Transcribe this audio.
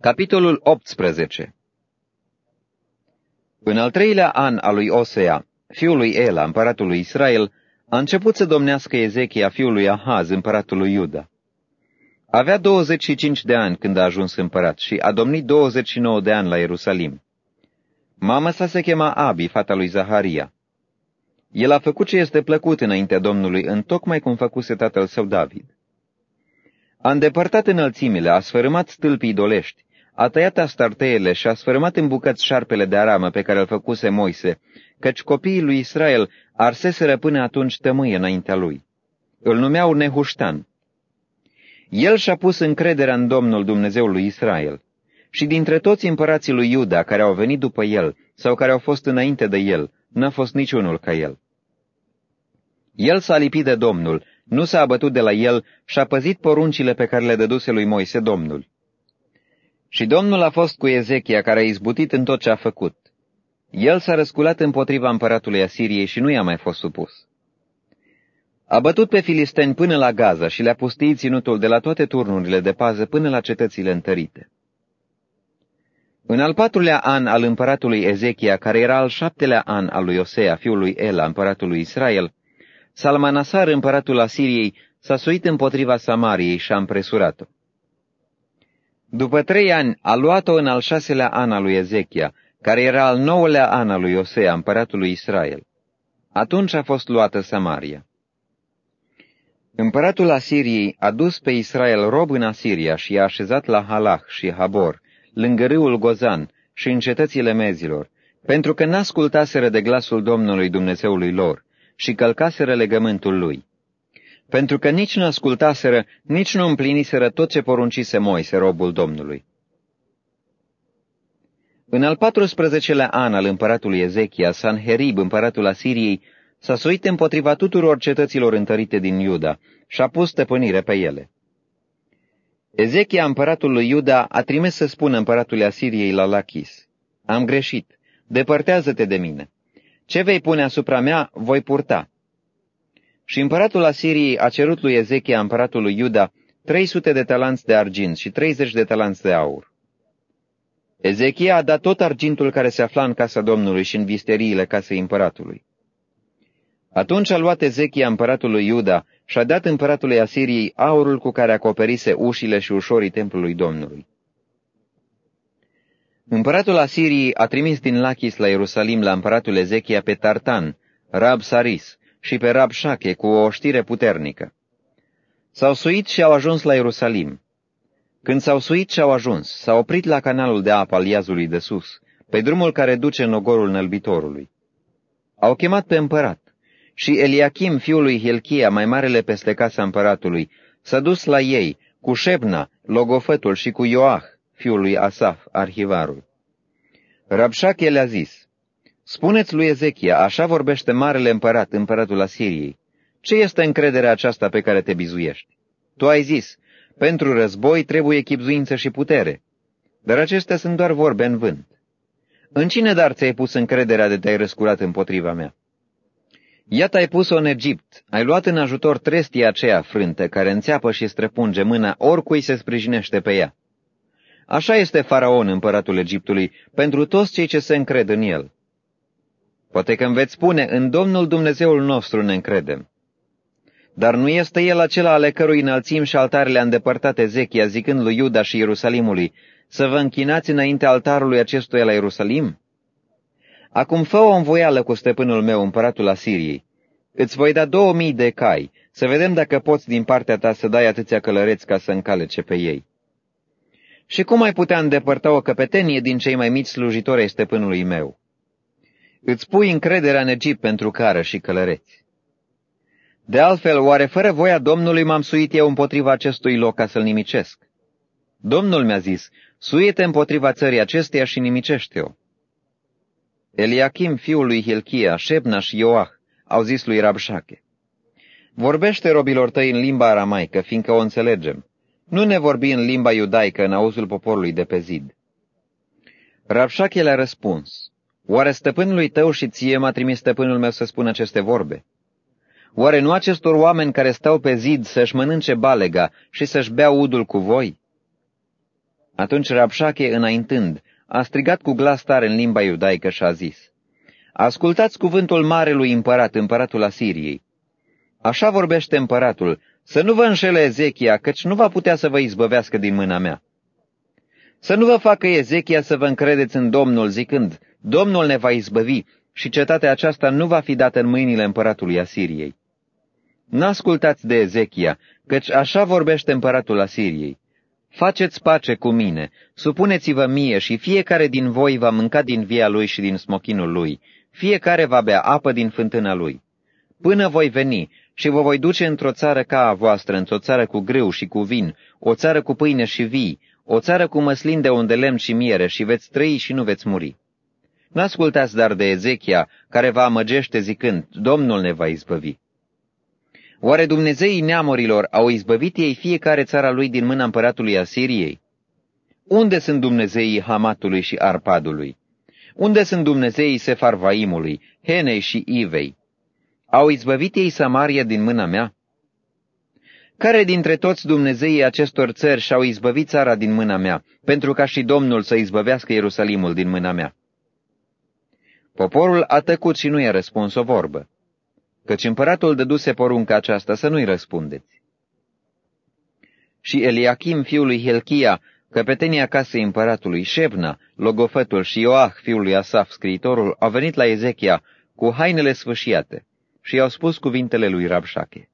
Capitolul 18 În al treilea an al lui Osea, fiul lui Ela, împăratul lui Israel, a început să domnească Ezechia fiul lui Ahaz, împăratul lui Iuda. Avea 25 de ani când a ajuns împărat și a domnit 29 de ani la Ierusalim. Mama sa se chema Abi, fata lui Zaharia. El a făcut ce este plăcut înaintea Domnului, în tocmai cum făcuse tatăl său David. A îndepărtat înălțimile, a sfărâmat stâlpii dolești, a tăiat astarteele și a sfărâmat în bucăți șarpele de aramă pe care îl făcuse Moise, căci copiii lui Israel arseseră până atunci tămâie înaintea lui. Îl numeau Nehuștan. El și-a pus încrederea în Domnul Dumnezeul lui Israel. Și dintre toți împărații lui Iuda care au venit după el sau care au fost înainte de el, n-a fost niciunul ca el. El s-a lipit de Domnul, nu s-a abătut de la el și a păzit poruncile pe care le dăduse lui Moise Domnul. Și Domnul a fost cu Ezechia, care a izbutit în tot ce a făcut. El s-a răsculat împotriva împăratului Asiriei și nu i-a mai fost supus. A bătut pe filisteni până la Gaza și le-a pustit ținutul de la toate turnurile de pază până la cetățile întărite. În al patrulea an al împăratului Ezechia, care era al șaptelea an al lui Osea, fiul lui Ela, împăratul lui Israel, Salmanasar, împăratul Asiriei, s-a suit împotriva Samariei și a împresurat-o. După trei ani a luat-o în al șaselea an al lui Ezechia, care era al nouălea an al lui Osea, împăratul lui Israel. Atunci a fost luată Samaria. Împăratul Asiriei a dus pe Israel rob în Asiria și i-a așezat la Halach și Habor, lângă râul Gozan și în cetățile mezilor, pentru că n-ascultaseră de glasul Domnului Dumnezeului lor și călcaseră legământul lui. Pentru că nici nu ascultaseră, nici nu împliniseră tot ce poruncise Moise, robul Domnului. În al 14-lea an al împăratului Ezechia, Sanherib, împăratul Asiriei, s-a suit împotriva tuturor cetăților întărite din Iuda și a pus stăpânire pe ele. Ezechia, împăratul lui Iuda, a trimis să spună împăratului Asiriei la Lachis, Am greșit, depărtează-te de mine. Ce vei pune asupra mea, voi purta. Și împăratul Asiriei a cerut lui Ezechia, împăratul lui Iuda, 300 de talanți de argint și 30 de talanți de aur. Ezechia a dat tot argintul care se afla în casa Domnului și în visteriile casei împăratului. Atunci a luat Ezechia împăratul lui Iuda și a dat împăratului Asiriei aurul cu care acoperise ușile și ușorii templului Domnului. Împăratul Asiriei a trimis din Lachis la Ierusalim la împăratul Ezechia pe Tartan, Rab Saris și pe Rab Shache cu o știre puternică. S-au suit și au ajuns la Ierusalim. Când s-au suit și au ajuns, s-au oprit la canalul de apă al iazului de sus, pe drumul care duce în ogorul nălbitorului. Au chemat pe împărat și Eliachim, fiul lui Hilchia, mai marele peste casa împăratului, s-a dus la ei cu Șebna, logofătul, și cu Ioah, fiul lui Asaf, arhivarul. Rabșache le-a zis, Spuneți lui Ezechia, așa vorbește marele împărat, împăratul Asiriei. Ce este încrederea aceasta pe care te bizuiești? Tu ai zis, pentru război trebuie chipzuință și putere, dar acestea sunt doar vorbe în vânt. În cine dar ți-ai pus încrederea de te-ai răscurat împotriva mea? Iată ai pus-o în Egipt, ai luat în ajutor trestia aceea frântă, care înțeapă și străpunge mâna oricui se sprijinește pe ea. Așa este faraon, împăratul Egiptului, pentru toți cei ce se încred în el. Poate că îmi veți spune, în Domnul Dumnezeul nostru ne încredem. Dar nu este el acela ale cărui înălțim și altarele a îndepărtat Ezechia, zicând lui Iuda și Ierusalimului, să vă închinați înainte altarului acestuia la Ierusalim? Acum fă o învoială cu stăpânul meu, împăratul Asiriei. Îți voi da două mii de cai, să vedem dacă poți din partea ta să dai atâția călăreți ca să încalece pe ei. Și cum ai putea îndepărta o căpetenie din cei mai mici slujitori ai stăpânului meu? Îți pui încrederea în Egipt pentru cară și călăreți. De altfel, oare fără voia Domnului m-am suit eu împotriva acestui loc ca să-l nimicesc? Domnul mi-a zis, suie-te împotriva țării acesteia și nimicește-o. Eliachim, fiul lui Hilchia, Shebna și Ioah, au zis lui Rabșache, Vorbește robilor tăi în limba aramaică, fiindcă o înțelegem. Nu ne vorbi în limba iudaică în auzul poporului de pe zid. Rabșache le-a răspuns, Oare stăpânului tău și ție m-a trimis stăpânul meu să spun aceste vorbe? Oare nu acestor oameni care stau pe zid să-și mănânce balega și să-și bea udul cu voi? Atunci Rabșache, înaintând, a strigat cu glas tare în limba iudaică și a zis, Ascultați cuvântul marelui împărat, împăratul Asiriei. Așa vorbește împăratul, să nu vă înșele Ezechia, căci nu va putea să vă izbăvească din mâna mea. Să nu vă facă Ezechia să vă încredeți în Domnul, zicând, Domnul ne va izbăvi și cetatea aceasta nu va fi dată în mâinile împăratului Asiriei. N-ascultați de Ezechia, căci așa vorbește împăratul Asiriei. Faceți pace cu mine, supuneți-vă mie și fiecare din voi va mânca din via lui și din smochinul lui, fiecare va bea apă din fântâna lui. Până voi veni și vă voi duce într-o țară ca a voastră, într-o țară cu grâu și cu vin, o țară cu pâine și vii, o țară cu măslin de unde lemn și miere și veți trăi și nu veți muri. N-ascultați dar de Ezechia, care vă amăgește zicând, Domnul ne va izbăvi. Oare Dumnezeii neamurilor au izbăvit ei fiecare țara lui din mâna împăratului Asiriei? Unde sunt Dumnezeii Hamatului și Arpadului? Unde sunt Dumnezeii Sefarvaimului, Henei și Ivei? Au izbăvit ei Samaria din mâna mea? Care dintre toți Dumnezeii acestor țări și-au izbăvit țara din mâna mea, pentru ca și Domnul să izbăvească Ierusalimul din mâna mea? Poporul a tăcut și nu i-a răspuns o vorbă, căci împăratul dăduse porunca aceasta să nu-i răspundeți. Și Eliachim, fiul lui Helchia, căpetenia casei împăratului, Șebna, logofătul și Ioah, fiul lui Asaf, scriitorul, au venit la Ezechia cu hainele sfâșiate și i-au spus cuvintele lui Rabșache.